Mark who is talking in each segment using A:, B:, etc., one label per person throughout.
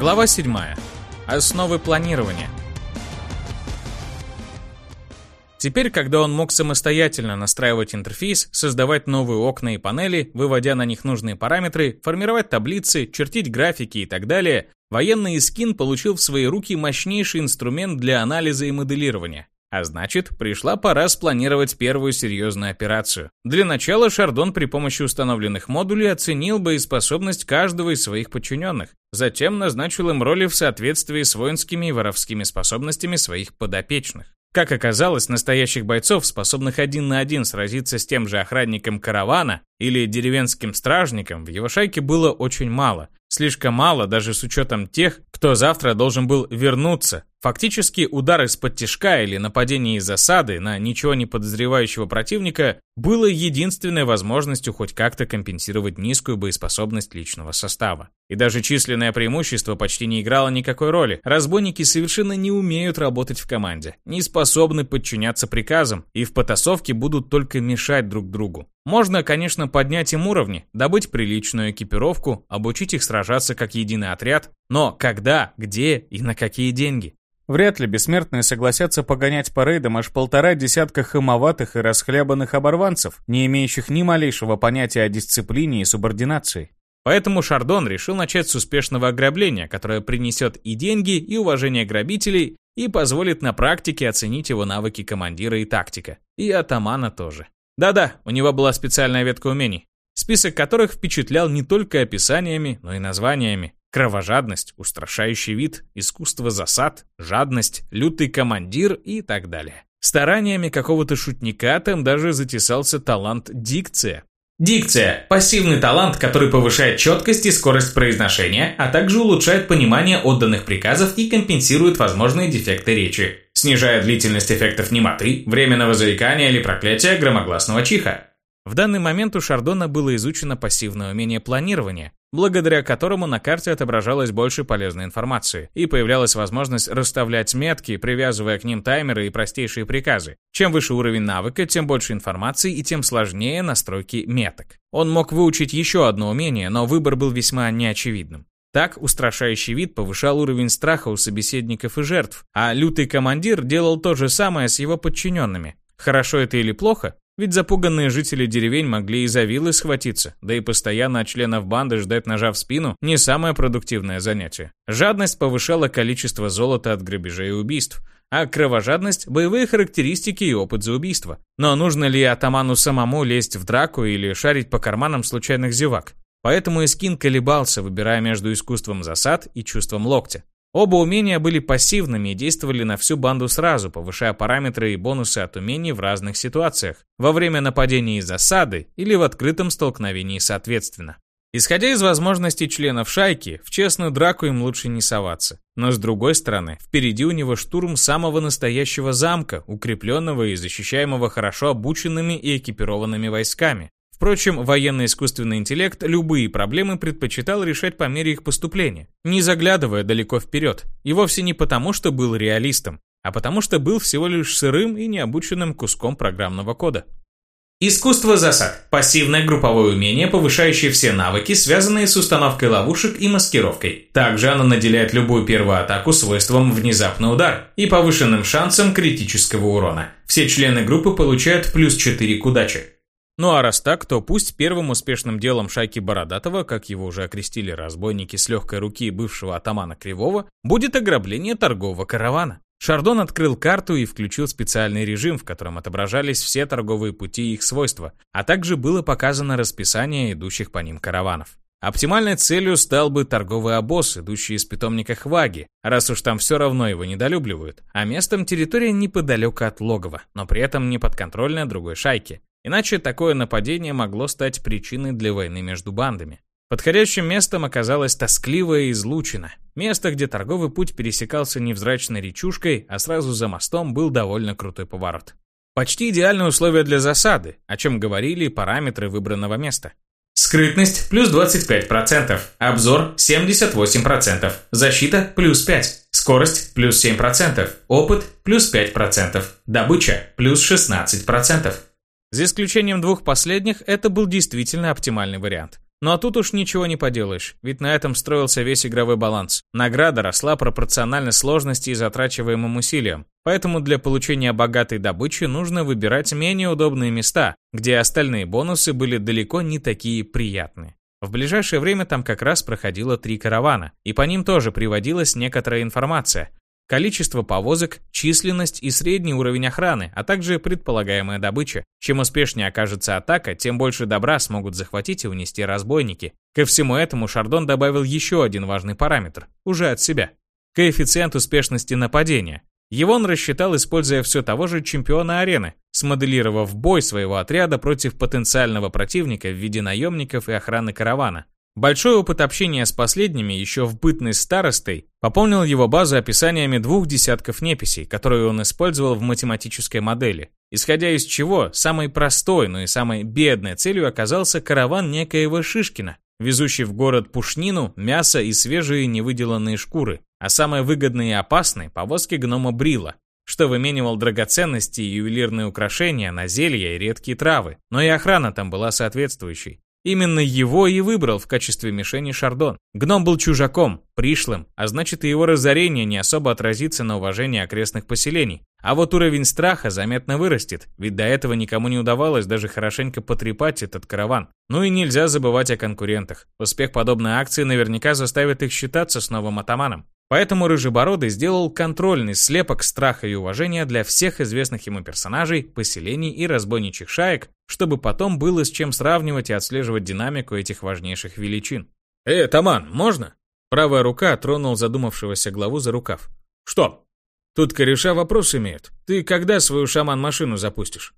A: Глава 7. Основы планирования. Теперь, когда он мог самостоятельно настраивать интерфейс, создавать новые окна и панели, выводя на них нужные параметры, формировать таблицы, чертить графики и так далее, военный Искин получил в свои руки мощнейший инструмент для анализа и моделирования. А значит, пришла пора спланировать первую серьезную операцию. Для начала Шардон при помощи установленных модулей оценил боеспособность каждого из своих подчиненных, затем назначил им роли в соответствии с воинскими и воровскими способностями своих подопечных. Как оказалось, настоящих бойцов, способных один на один сразиться с тем же охранником каравана или деревенским стражником, в его шайке было очень мало. Слишком мало даже с учетом тех, кто завтра должен был вернуться Фактически удар из-под тишка или нападение из засады на ничего не подозревающего противника было единственной возможностью хоть как-то компенсировать низкую боеспособность личного состава. И даже численное преимущество почти не играло никакой роли. Разбойники совершенно не умеют работать в команде, не способны подчиняться приказам и в потасовке будут только мешать друг другу. Можно, конечно, поднять им уровни, добыть приличную экипировку, обучить их сражаться как единый отряд, но когда, где и на какие деньги? Вряд ли бессмертные согласятся погонять по рейдам аж полтора десятка хамоватых и расхлябанных оборванцев, не имеющих ни малейшего понятия о дисциплине и субординации. Поэтому Шардон решил начать с успешного ограбления, которое принесет и деньги, и уважение грабителей, и позволит на практике оценить его навыки командира и тактика. И атамана тоже. Да-да, у него была специальная ветка умений, список которых впечатлял не только описаниями, но и названиями. Кровожадность, устрашающий вид, искусство засад, жадность, лютый командир и так далее. Стараниями какого-то шутника там даже затесался талант дикция.
B: Дикция – пассивный талант, который повышает четкость и скорость произношения, а также улучшает понимание отданных приказов и компенсирует возможные дефекты речи, снижая длительность эффектов немоты, временного заикания или проклятия громогласного чиха.
A: В данный момент у Шардона было изучено пассивное умение планирования, благодаря которому на карте отображалось больше полезной информации, и появлялась возможность расставлять метки, привязывая к ним таймеры и простейшие приказы. Чем выше уровень навыка, тем больше информации и тем сложнее настройки меток. Он мог выучить еще одно умение, но выбор был весьма неочевидным. Так, устрашающий вид повышал уровень страха у собеседников и жертв, а лютый командир делал то же самое с его подчиненными. Хорошо это или плохо? Ведь запуганные жители деревень могли и за вилы схватиться, да и постоянно от членов банды ждать ножа в спину – не самое продуктивное занятие. Жадность повышала количество золота от грабежей и убийств, а кровожадность – боевые характеристики и опыт за убийство. Но нужно ли атаману самому лезть в драку или шарить по карманам случайных зевак? Поэтому Искин колебался, выбирая между искусством засад и чувством локтя. Оба умения были пассивными и действовали на всю банду сразу, повышая параметры и бонусы от умений в разных ситуациях, во время нападения и засады или в открытом столкновении соответственно. Исходя из возможностей членов шайки, в честную драку им лучше не соваться. Но с другой стороны, впереди у него штурм самого настоящего замка, укрепленного и защищаемого хорошо обученными и экипированными войсками. Впрочем, военный искусственный интеллект любые проблемы предпочитал решать по мере их поступления, не заглядывая далеко вперед, и вовсе не потому, что был реалистом, а потому что был всего лишь сырым и необученным куском программного кода.
B: Искусство засад. Пассивное групповое умение, повышающее все навыки, связанные с установкой ловушек и маскировкой. Также оно наделяет любую первую атаку свойством внезапный удар и повышенным шансом критического урона. Все члены группы получают плюс 4 к удаче.
A: Ну а раз так, то пусть первым успешным делом шайки Бородатого, как его уже окрестили разбойники с легкой руки бывшего атамана Кривого, будет ограбление торгового каравана. Шардон открыл карту и включил специальный режим, в котором отображались все торговые пути и их свойства, а также было показано расписание идущих по ним караванов. Оптимальной целью стал бы торговый обоз, идущий из питомника Хваги, раз уж там все равно его недолюбливают, а местом территория неподалеку от логова, но при этом не подконтрольная другой шайке. Иначе такое нападение могло стать причиной для войны между бандами. Подходящим местом оказалась тоскливая излучина. Место, где торговый путь пересекался невзрачной речушкой, а сразу за мостом был довольно крутой поворот. Почти идеальные условия для засады, о чем говорили параметры выбранного места.
B: Скрытность плюс 25%, обзор 78%, защита плюс 5%, скорость плюс 7%, опыт плюс 5%, добыча плюс 16%.
A: За исключением двух последних, это был действительно оптимальный вариант. Но тут уж ничего не поделаешь, ведь на этом строился весь игровой баланс. Награда росла пропорционально сложности и затрачиваемым усилиям. Поэтому для получения богатой добычи нужно выбирать менее удобные места, где остальные бонусы были далеко не такие приятные. В ближайшее время там как раз проходило три каравана, и по ним тоже приводилась некоторая информация, количество повозок, численность и средний уровень охраны, а также предполагаемая добыча. Чем успешнее окажется атака, тем больше добра смогут захватить и унести разбойники. Ко всему этому Шардон добавил еще один важный параметр, уже от себя. Коэффициент успешности нападения. Его он рассчитал, используя все того же чемпиона арены, смоделировав бой своего отряда против потенциального противника в виде наемников и охраны каравана. Большой опыт общения с последними еще в бытность старостой пополнил его базу описаниями двух десятков неписей, которые он использовал в математической модели, исходя из чего самой простой, но и самой бедной целью оказался караван некоего Шишкина, везущий в город пушнину, мясо и свежие невыделанные шкуры, а самой выгодной и опасной – повозки гнома Брила, что выменивал драгоценности и ювелирные украшения на зелья и редкие травы, но и охрана там была соответствующей. Именно его и выбрал в качестве мишени Шардон. Гном был чужаком, пришлым, а значит и его разорение не особо отразится на уважении окрестных поселений. А вот уровень страха заметно вырастет, ведь до этого никому не удавалось даже хорошенько потрепать этот караван. Ну и нельзя забывать о конкурентах. Успех подобной акции наверняка заставит их считаться с новым атаманом. Поэтому Рыжебородый сделал контрольный слепок страха и уважения для всех известных ему персонажей, поселений и разбойничьих шаек, чтобы потом было с чем сравнивать и отслеживать динамику этих важнейших величин. «Э, Таман, можно?» Правая рука тронул задумавшегося главу за рукав. «Что?» «Тут кореша вопрос имеет. Ты когда свою шаман-машину запустишь?»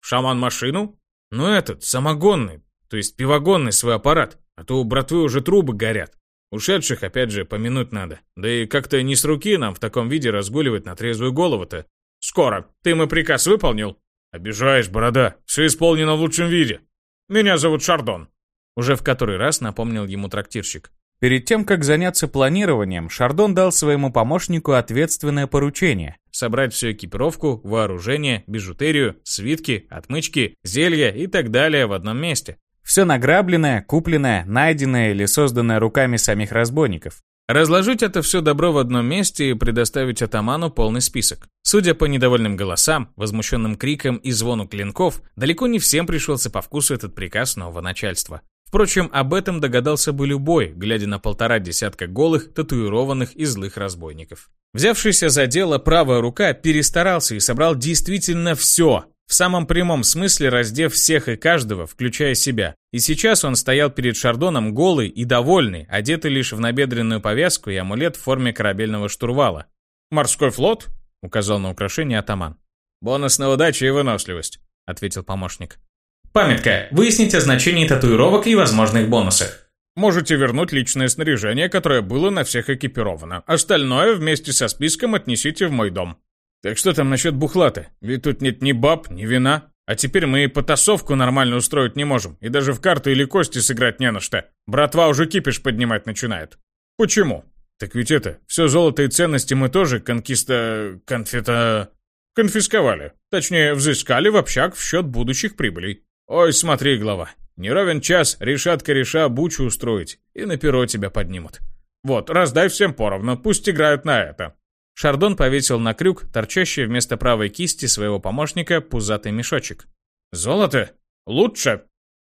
A: «Шаман-машину?» «Ну этот, самогонный, то есть пивогонный свой аппарат, а то у братвы уже трубы горят». Ушедших, опять же, помянуть надо. Да и как-то не с руки нам в таком виде разгуливать на трезвую голову-то. Скоро. Ты мой приказ выполнил? Обижаешь, борода. Все исполнено в лучшем виде. Меня зовут Шардон. Уже в который раз напомнил ему трактирщик. Перед тем, как заняться планированием, Шардон дал своему помощнику ответственное поручение – собрать всю экипировку, вооружение, бижутерию, свитки, отмычки, зелья и так далее в одном месте. Все награбленное, купленное, найденное или созданное руками самих разбойников. Разложить это все добро в одном месте и предоставить атаману полный список. Судя по недовольным голосам, возмущенным крикам и звону клинков, далеко не всем пришелся по вкусу этот приказ нового начальства. Впрочем, об этом догадался бы любой, глядя на полтора десятка голых, татуированных и злых разбойников. Взявшийся за дело правая рука перестарался и собрал действительно все, в самом прямом смысле раздев всех и каждого, включая себя. И сейчас он стоял перед Шардоном голый и довольный, одетый лишь в набедренную повязку и амулет в форме корабельного штурвала. «Морской флот?» — указал на украшение атаман. «Бонус на удачу и выносливость», — ответил помощник.
B: Памятка. Выяснить о значении татуировок и возможных бонусах.
A: Можете вернуть личное снаряжение, которое было на всех экипировано. Остальное вместе со списком отнесите в мой дом. Так что там насчет бухлата? Ведь тут нет ни баб, ни вина. А теперь мы и потасовку нормально устроить не можем, и даже в карты или кости сыграть не на что. Братва уже кипиш поднимать начинает. Почему? Так ведь это, все золото и ценности мы тоже конкиста... конфета... конфисковали. Точнее, взыскали в общак в счет будущих прибылей. Ой, смотри, глава. Не ровен час, решат кореша бучу устроить, и на перо тебя поднимут. Вот, раздай всем поровну, пусть играют на это. Шардон повесил на крюк, торчащий вместо правой кисти своего помощника, пузатый мешочек. «Золото? Лучше!»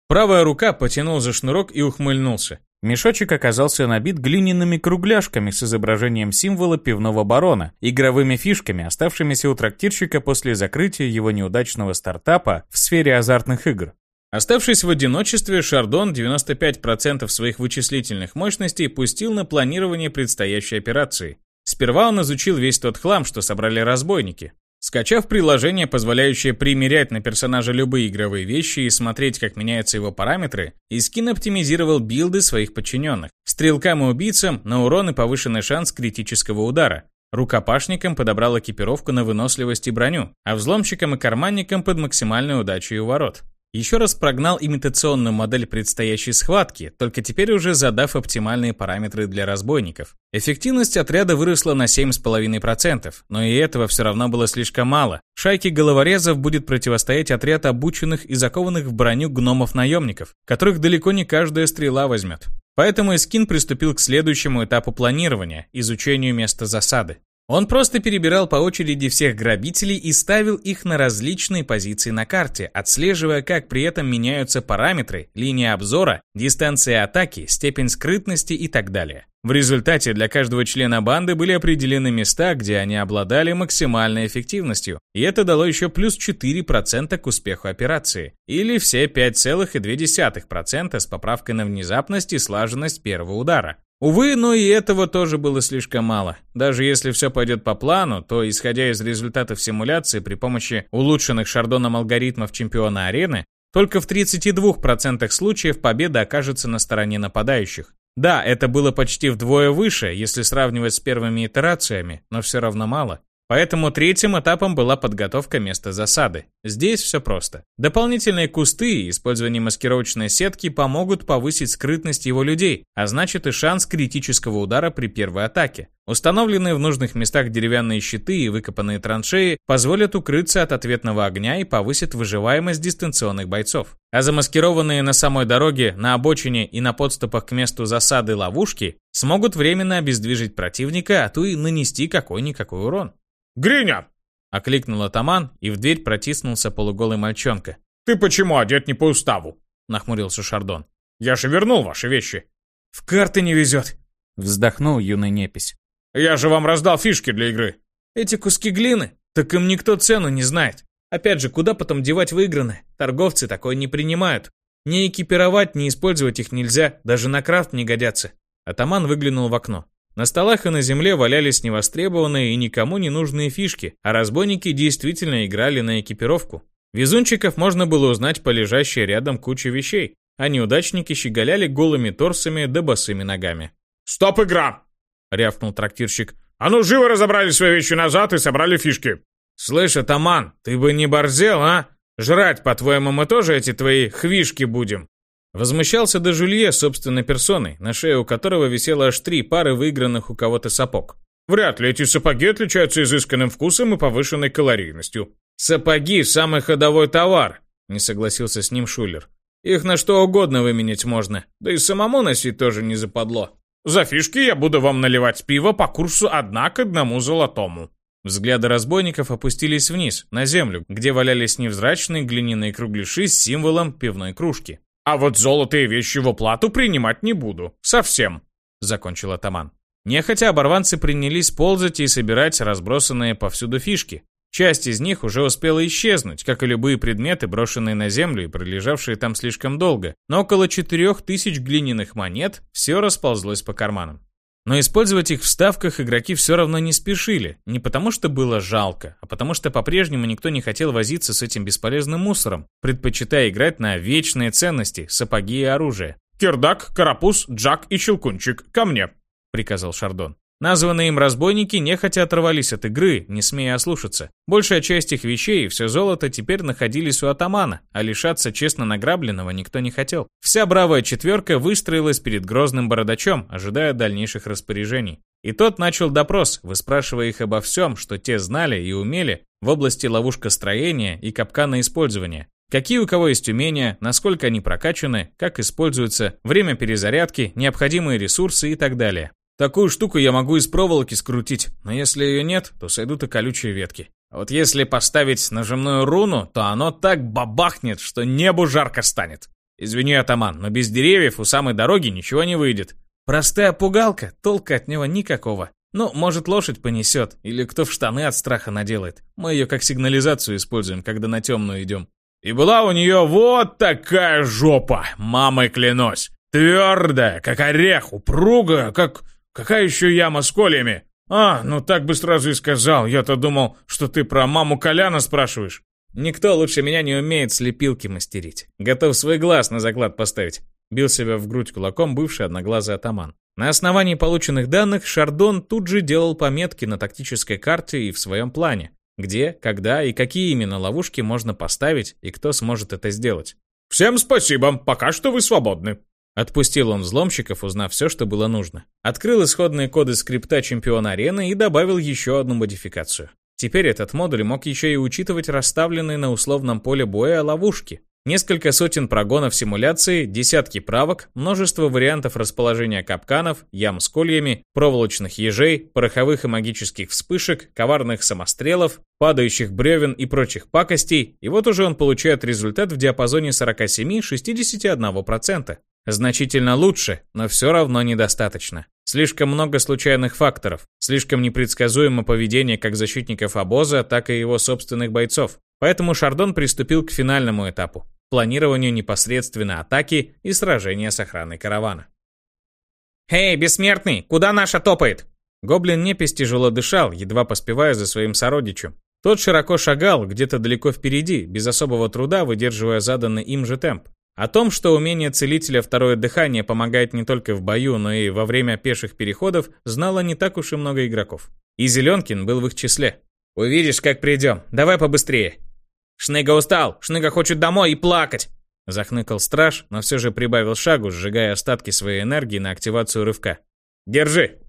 A: Правая рука потянул за шнурок и ухмыльнулся. Мешочек оказался набит глиняными кругляшками с изображением символа пивного барона, игровыми фишками, оставшимися у трактирщика после закрытия его неудачного стартапа в сфере азартных игр. Оставшись в одиночестве, Шардон 95% своих вычислительных мощностей пустил на планирование предстоящей операции. Сперва он изучил весь тот хлам, что собрали разбойники. Скачав приложение, позволяющее примерять на персонажа любые игровые вещи и смотреть, как меняются его параметры, Искин оптимизировал билды своих подчиненных. Стрелкам и убийцам на урон и повышенный шанс критического удара. Рукопашникам подобрал экипировку на выносливость и броню, а взломщикам и карманникам под максимальную удачу и уворот. Еще раз прогнал имитационную модель предстоящей схватки, только теперь уже задав оптимальные параметры для разбойников. Эффективность отряда выросла на 7,5%, но и этого все равно было слишком мало. Шайке головорезов будет противостоять отряд обученных и закованных в броню гномов-наемников, которых далеко не каждая стрела возьмет. Поэтому Эскин приступил к следующему этапу планирования – изучению места засады. Он просто перебирал по очереди всех грабителей и ставил их на различные позиции на карте, отслеживая, как при этом меняются параметры, линия обзора, дистанция атаки, степень скрытности и так далее. В результате для каждого члена банды были определены места, где они обладали максимальной эффективностью, и это дало еще плюс 4% к успеху операции, или все 5,2% с поправкой на внезапность и слаженность первого удара. Увы, но и этого тоже было слишком мало. Даже если все пойдет по плану, то, исходя из результатов симуляции при помощи улучшенных шардоном алгоритмов чемпиона арены, только в 32% случаев победа окажется на стороне нападающих. Да, это было почти вдвое выше, если сравнивать с первыми итерациями, но все равно мало. Поэтому третьим этапом была подготовка места засады. Здесь все просто. Дополнительные кусты и использование маскировочной сетки помогут повысить скрытность его людей, а значит и шанс критического удара при первой атаке. Установленные в нужных местах деревянные щиты и выкопанные траншеи позволят укрыться от ответного огня и повысят выживаемость дистанционных бойцов. А замаскированные на самой дороге, на обочине и на подступах к месту засады ловушки смогут временно обездвижить противника, а то и нанести какой-никакой урон.
C: «Гриня!»
A: — окликнул атаман, и в дверь протиснулся полуголый мальчонка.
C: «Ты почему одет не по уставу?»
A: — нахмурился Шардон.
C: «Я же вернул ваши вещи».
A: «В карты не везет», — вздохнул юный непись.
C: «Я же вам раздал фишки для игры».
A: «Эти куски глины? Так им никто цену не знает. Опять же, куда потом девать выигранное? Торговцы такое не принимают. Не экипировать, не использовать их нельзя, даже на крафт не годятся». Атаман выглянул в окно. На столах и на земле валялись невостребованные и никому не нужные фишки, а разбойники действительно играли на экипировку. Везунчиков можно было узнать по лежащей рядом куче вещей, а неудачники щеголяли голыми торсами да босыми ногами.
C: «Стоп, игра!» — рявкнул трактирщик. «А ну, живо разобрали свои вещи назад и собрали фишки!»
A: «Слышь, атаман, ты бы не борзел, а? Жрать, по-твоему, мы тоже эти твои хвишки будем?» Возмущался до Жулье собственной персоной, на шее у которого висело аж три пары выигранных у кого-то сапог.
C: Вряд ли эти сапоги отличаются изысканным вкусом и повышенной калорийностью.
A: Сапоги – самый ходовой товар, не согласился с ним Шулер. Их на что угодно выменять можно, да и самому носить тоже не западло.
C: За фишки я буду вам наливать пиво по курсу одна к одному золотому.
A: Взгляды разбойников опустились вниз, на землю, где валялись невзрачные глиняные кругляши с символом пивной кружки.
C: А вот золотые вещи в оплату принимать не буду. Совсем.
A: Закончил атаман. Нехотя оборванцы принялись ползать и собирать разбросанные повсюду фишки. Часть из них уже успела исчезнуть, как и любые предметы, брошенные на землю и пролежавшие там слишком долго, но около четырех тысяч глиняных монет все расползлось по карманам. Но использовать их в ставках игроки все равно не спешили, не потому что было жалко, а потому что по-прежнему никто не хотел возиться с этим бесполезным мусором, предпочитая играть на вечные ценности, сапоги и оружие.
C: «Кирдак, Карапуз, Джак и Щелкунчик, ко мне!» — приказал Шардон.
A: Названные им разбойники нехотя оторвались от игры, не смея ослушаться. Большая часть их вещей и все золото теперь находились у атамана, а лишаться честно награбленного никто не хотел. Вся бравая четверка выстроилась перед грозным бородачом, ожидая дальнейших распоряжений. И тот начал допрос, выспрашивая их обо всем, что те знали и умели в области ловушкостроения и капкана использования. Какие у кого есть умения, насколько они прокачаны, как используются, время перезарядки, необходимые ресурсы и так далее. Такую штуку я могу из проволоки скрутить, но если ее нет, то сойдут и колючие ветки. А вот если поставить нажимную руну, то оно так бабахнет, что небу жарко станет. Извини, атаман, но без деревьев у самой дороги ничего не выйдет. Простая пугалка, толка от него никакого. Ну, может, лошадь понесет, или кто в штаны от страха наделает. Мы ее как сигнализацию используем, когда на темную идем.
C: И была у нее вот такая жопа, мамой клянусь. Твердая, как орех, упругая, как... Какая еще яма с кольями? А, ну так бы сразу и сказал. Я-то думал, что ты про маму Коляна спрашиваешь.
A: Никто лучше меня не умеет слепилки мастерить. Готов свой глаз на заклад поставить. Бил себя в грудь кулаком бывший одноглазый атаман. На основании полученных данных Шардон тут же делал пометки на тактической карте и в своем плане. где, когда и какие именно ловушки можно поставить и кто сможет это сделать.
C: «Всем спасибо, пока что вы свободны»,
A: Отпустил он взломщиков, узнав все, что было нужно. Открыл исходные коды скрипта чемпиона арены и добавил еще одну модификацию. Теперь этот модуль мог еще и учитывать расставленные на условном поле боя ловушки. Несколько сотен прогонов симуляции, десятки правок, множество вариантов расположения капканов, ям с кольями, проволочных ежей, пороховых и магических вспышек, коварных самострелов, падающих бревен и прочих пакостей, и вот уже он получает результат в диапазоне 47-61%. Значительно лучше, но все равно недостаточно. Слишком много случайных факторов, слишком непредсказуемо поведение как защитников обоза, так и его собственных бойцов. Поэтому Шардон приступил к финальному этапу – планированию непосредственно атаки и сражения с охраной каравана.
B: «Эй, бессмертный, куда наша топает?»
A: Гоблин непись тяжело дышал, едва поспевая за своим сородичем. Тот широко шагал, где-то далеко впереди, без особого труда выдерживая заданный им же темп. О том, что умение целителя второе дыхание помогает не только в бою, но и во время пеших переходов, знало не так уж и много игроков. И Зеленкин был в их числе.
B: «Увидишь, как придем. Давай побыстрее». «Шныга устал. Шныга хочет домой и плакать».
A: Захныкал страж, но все же прибавил шагу, сжигая остатки своей энергии на активацию рывка.
B: «Держи!»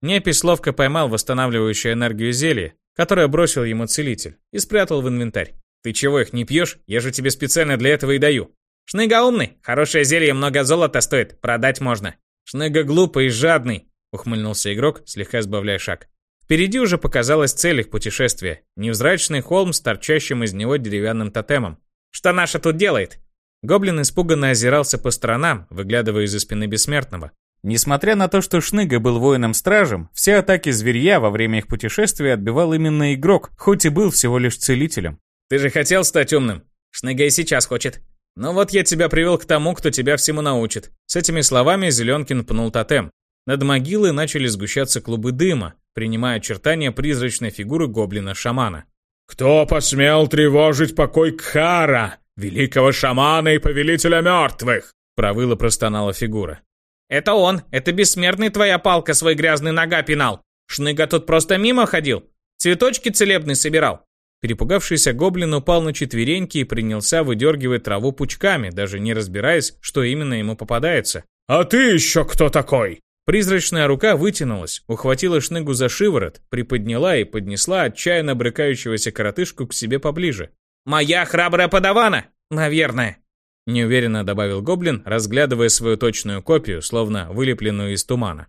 A: Непись ловко поймал восстанавливающую энергию зелье, которое бросил ему целитель, и спрятал в инвентарь.
B: «Ты чего их не пьешь? Я же тебе специально для этого и даю». Шныга умный, хорошее зелье много золота стоит, продать можно.
A: Шныга глупый и жадный, ухмыльнулся игрок, слегка сбавляя шаг. Впереди уже показалась цель их путешествия. Невзрачный холм с торчащим из него деревянным тотемом.
B: «Что наша тут делает?»
A: Гоблин испуганно озирался по сторонам, выглядывая из-за спины бессмертного. Несмотря на то, что Шныга был воином-стражем, все атаки зверья во время их путешествия отбивал именно игрок, хоть и был всего лишь целителем.
B: «Ты же хотел стать умным? Шныга и сейчас хочет. «Ну вот я тебя привел к тому, кто тебя всему научит».
A: С этими словами Зеленкин пнул тотем. Над могилой начали сгущаться клубы дыма, принимая очертания призрачной фигуры гоблина-шамана.
C: «Кто посмел тревожить покой Кхара, великого шамана и повелителя мертвых?»
A: Провыла простонала фигура.
B: «Это он! Это бессмертный твоя палка свой грязный нога пинал! Шныга тут просто мимо ходил! Цветочки целебный собирал!
A: Перепугавшийся гоблин упал на четвереньки и принялся выдергивать траву пучками, даже не разбираясь, что именно ему попадается.
C: «А ты еще кто такой?»
A: Призрачная рука вытянулась, ухватила шныгу за шиворот, приподняла и поднесла отчаянно брыкающегося коротышку к себе поближе.
B: «Моя храбрая подавана! Наверное!»
A: Неуверенно добавил гоблин, разглядывая свою точную копию, словно вылепленную из тумана.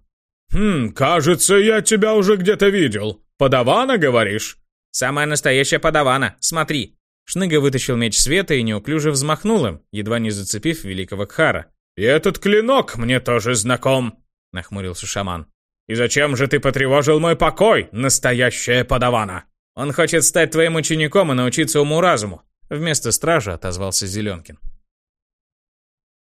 C: «Хм, кажется, я тебя уже где-то видел. Подавана, говоришь?»
B: «Самая настоящая подавана, смотри!»
A: Шныга вытащил меч света и неуклюже взмахнул им, едва не зацепив великого Кхара.
C: «И этот клинок мне тоже знаком!» — нахмурился шаман. «И зачем же ты потревожил мой покой, настоящая подавана?»
B: «Он хочет стать твоим учеником и научиться уму-разуму», —
A: вместо стража отозвался Зеленкин.